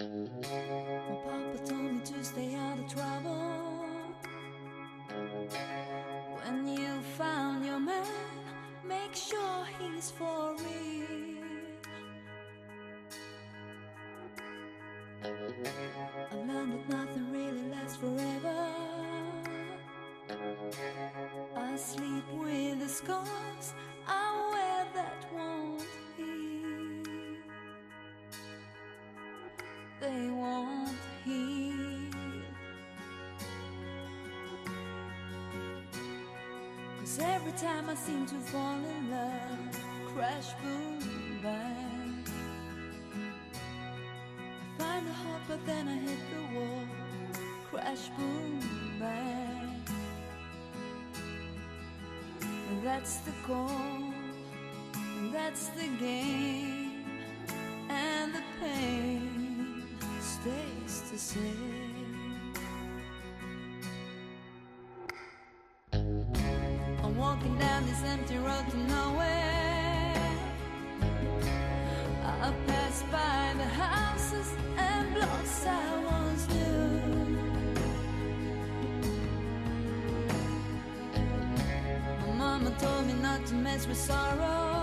My papa told me to stay out of trouble. When you found your man, make sure he's for real. I learned that nothing Cause every time I seem to fall in love, crash, boom, bang. I find a heart, but then I hit the wall, crash, boom, bang. And that's the goal, and that's the game, walking down this empty road to nowhere. I pass by the houses and blocks I once knew. My mama told me not to mess with sorrow.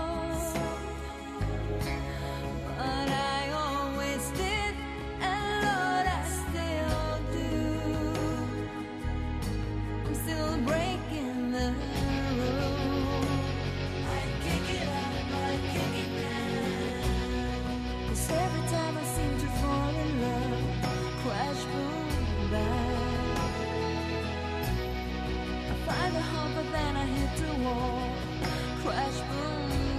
the hump, but then I hit the wall. Crash, boom.